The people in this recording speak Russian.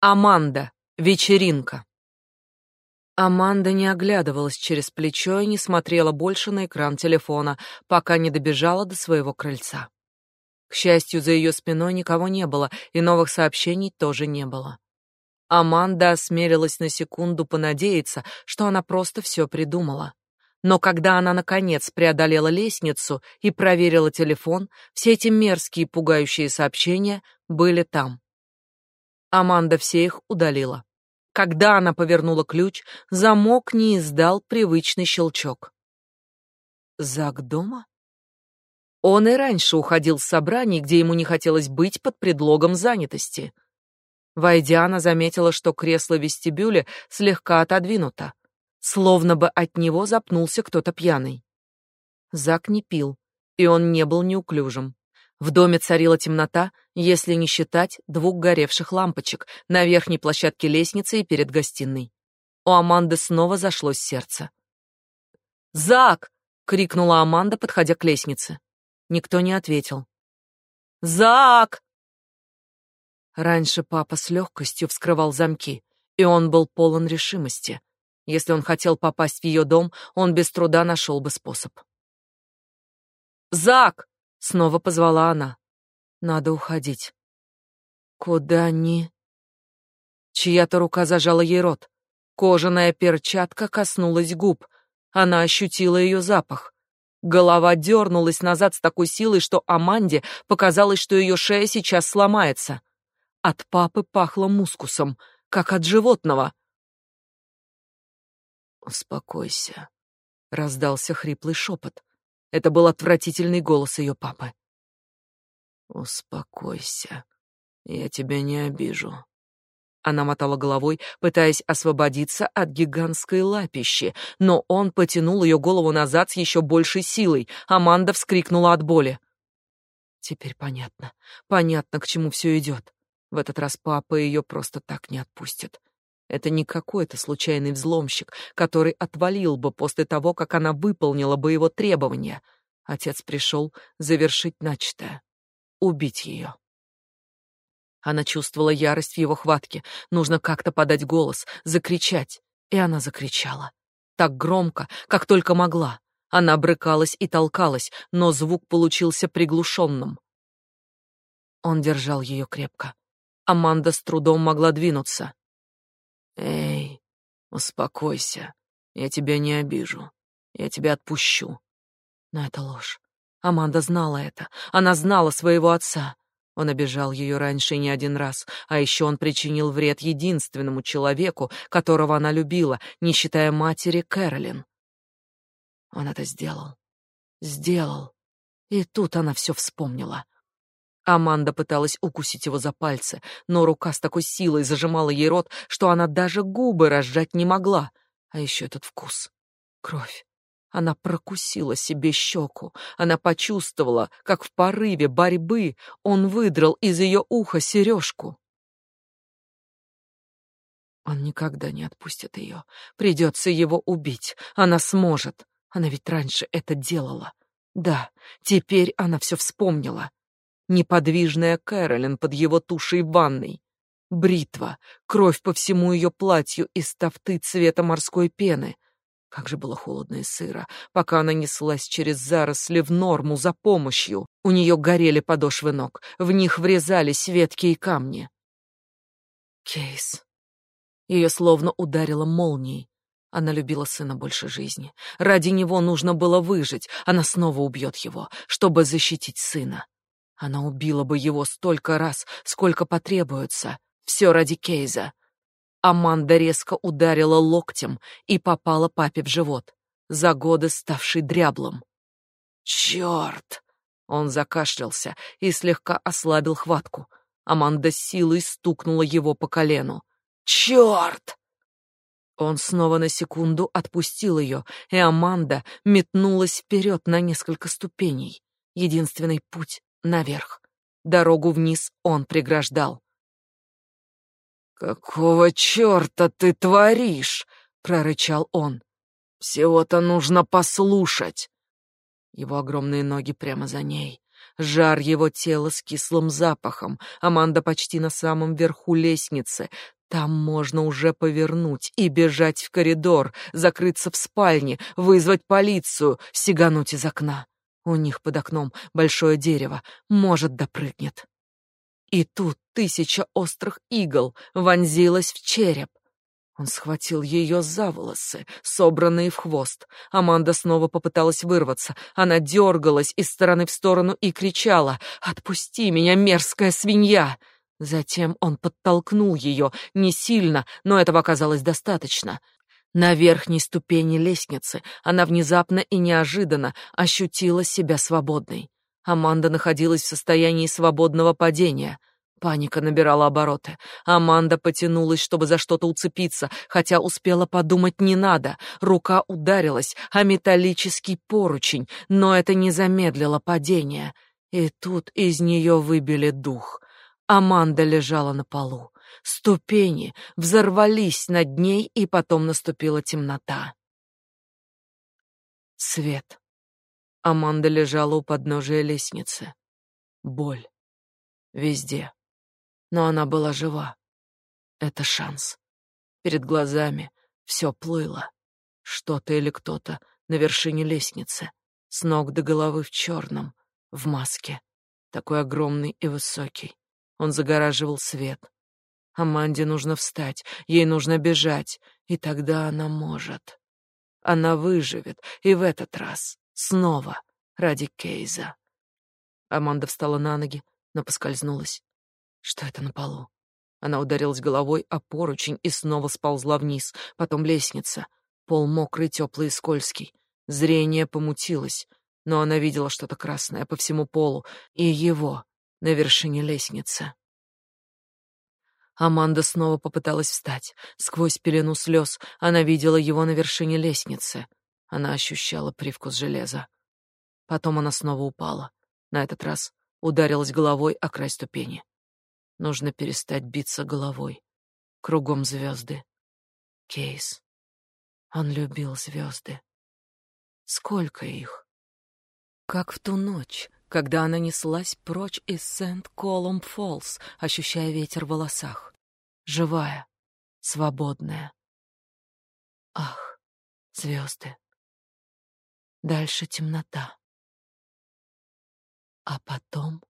Аманда. Вечеринка. Аманда не оглядывалась через плечо и не смотрела больше на экран телефона, пока не добежала до своего крыльца. К счастью, за ее спиной никого не было, и новых сообщений тоже не было. Аманда осмелилась на секунду понадеяться, что она просто все придумала. Но когда она наконец преодолела лестницу и проверила телефон, все эти мерзкие пугающие сообщения были там. Аманда все их удалила. Когда она повернула ключ, замок не издал привычный щелчок. Зак дома? Он и раньше уходил с собраний, где ему не хотелось быть под предлогом занятости. Войдя, она заметила, что кресло в вестибюле слегка отодвинуто, словно бы от него запнулся кто-то пьяный. Зак не пил, и он не был неуклюжим. В доме царила темнота, если не считать двух горевших лампочек на верхней площадке лестницы и перед гостиной. У Аманды снова зашлось сердце. «Зак!» — крикнула Аманда, подходя к лестнице. Никто не ответил. «Зак!» Раньше папа с легкостью вскрывал замки, и он был полон решимости. Если он хотел попасть в ее дом, он без труда нашел бы способ. «Зак!» Снова позвала она. Надо уходить. Куда ни? Чья-то рука зажала ей рот. Кожаная перчатка коснулась губ. Она ощутила ее запах. Голова дернулась назад с такой силой, что Аманде показалось, что ее шея сейчас сломается. От папы пахло мускусом, как от животного. «Успокойся», — раздался хриплый шепот. Это был отвратительный голос ее папы. Успокойся. Я тебя не обижу. Она мотала головой, пытаясь освободиться от гигантской лапищи, но он потянул ее голову назад с еще большей силой. Аманда вскрикнула от боли. Теперь понятно. Понятно, к чему все идет. В этот раз папа ее просто так не отпустит. Это не какой-то случайный взломщик, который отвалил бы после того, как она выполнила бы его требования. Отец пришел завершить начатое, убить ее. Она чувствовала ярость в его хватке. Нужно как-то подать голос, закричать. И она закричала. Так громко, как только могла. Она брыкалась и толкалась, но звук получился приглушенным. Он держал ее крепко. Аманда с трудом могла двинуться. Эй, успокойся. Я тебя не обижу. Я тебя отпущу. Но это ложь. Аманда знала это. Она знала своего отца. Он обижал ее раньше не один раз, а еще он причинил вред единственному человеку, которого она любила, не считая матери Кэролин. Он это сделал. Сделал. И тут она все вспомнила. Аманда пыталась укусить его за пальцы, но рука с такой силой зажимала ей рот, что она даже губы разжать не могла. А еще этот вкус. Кровь. Она прокусила себе щеку. Она почувствовала, как в порыве борьбы он выдрал из ее уха сережку. Он никогда не отпустит ее. Придется его убить. Она сможет. Она ведь раньше это делала. Да, теперь она все вспомнила неподвижная Кэролин под его тушей в ванной. Бритва, кровь по всему ее платью из тафты цвета морской пены. Как же было холодно и сыро, пока она неслась через заросли в норму за помощью. У нее горели подошвы ног, в них врезались ветки и камни. Кейс. Ее словно ударило молнией. Она любила сына больше жизни. Ради него нужно было выжить. Она снова убьет его, чтобы защитить сына. Она убила бы его столько раз, сколько потребуется. Все ради Кейза. Аманда резко ударила локтем и попала папе в живот, за годы ставший дряблым. Черт! Он закашлялся и слегка ослабил хватку. Аманда силой стукнула его по колену. Черт! Он снова на секунду отпустил ее, и Аманда метнулась вперед на несколько ступеней. Единственный путь наверх. Дорогу вниз он преграждал. «Какого черта ты творишь?» — прорычал он. «Всего-то нужно послушать». Его огромные ноги прямо за ней. жар его тела с кислым запахом. Аманда почти на самом верху лестницы. Там можно уже повернуть и бежать в коридор, закрыться в спальне, вызвать полицию, сигануть из окна. У них под окном большое дерево, может, допрыгнет. И тут тысяча острых игл вонзилась в череп. Он схватил ее за волосы, собранные в хвост. Аманда снова попыталась вырваться. Она дергалась из стороны в сторону и кричала «Отпусти меня, мерзкая свинья!» Затем он подтолкнул ее, не сильно, но этого оказалось достаточно. На верхней ступени лестницы она внезапно и неожиданно ощутила себя свободной. Аманда находилась в состоянии свободного падения. Паника набирала обороты. Аманда потянулась, чтобы за что-то уцепиться, хотя успела подумать не надо. Рука ударилась о металлический поручень, но это не замедлило падение. И тут из нее выбили дух. Аманда лежала на полу. Ступени взорвались над ней, и потом наступила темнота. Свет. Аманда лежала у подножия лестницы. Боль. Везде но она была жива. Это шанс. Перед глазами все плыло. Что-то или кто-то на вершине лестницы, с ног до головы в черном, в маске, такой огромный и высокий. Он загораживал свет. Аманде нужно встать, ей нужно бежать, и тогда она может. Она выживет, и в этот раз снова ради Кейза. Аманда встала на ноги, но поскользнулась. Что это на полу? Она ударилась головой о поручень и снова сползла вниз. Потом лестница. Пол мокрый, теплый и скользкий. Зрение помутилось, но она видела что-то красное по всему полу и его на вершине лестницы. Аманда снова попыталась встать. Сквозь пелену слез она видела его на вершине лестницы. Она ощущала привкус железа. Потом она снова упала. На этот раз ударилась головой о край ступени. Нужно перестать биться головой. Кругом звезды. Кейс. Он любил звезды. Сколько их? Как в ту ночь, когда она неслась прочь из Сент-Колумб-Фоллс, ощущая ветер в волосах. Живая, свободная. Ах, звезды. Дальше темнота. А потом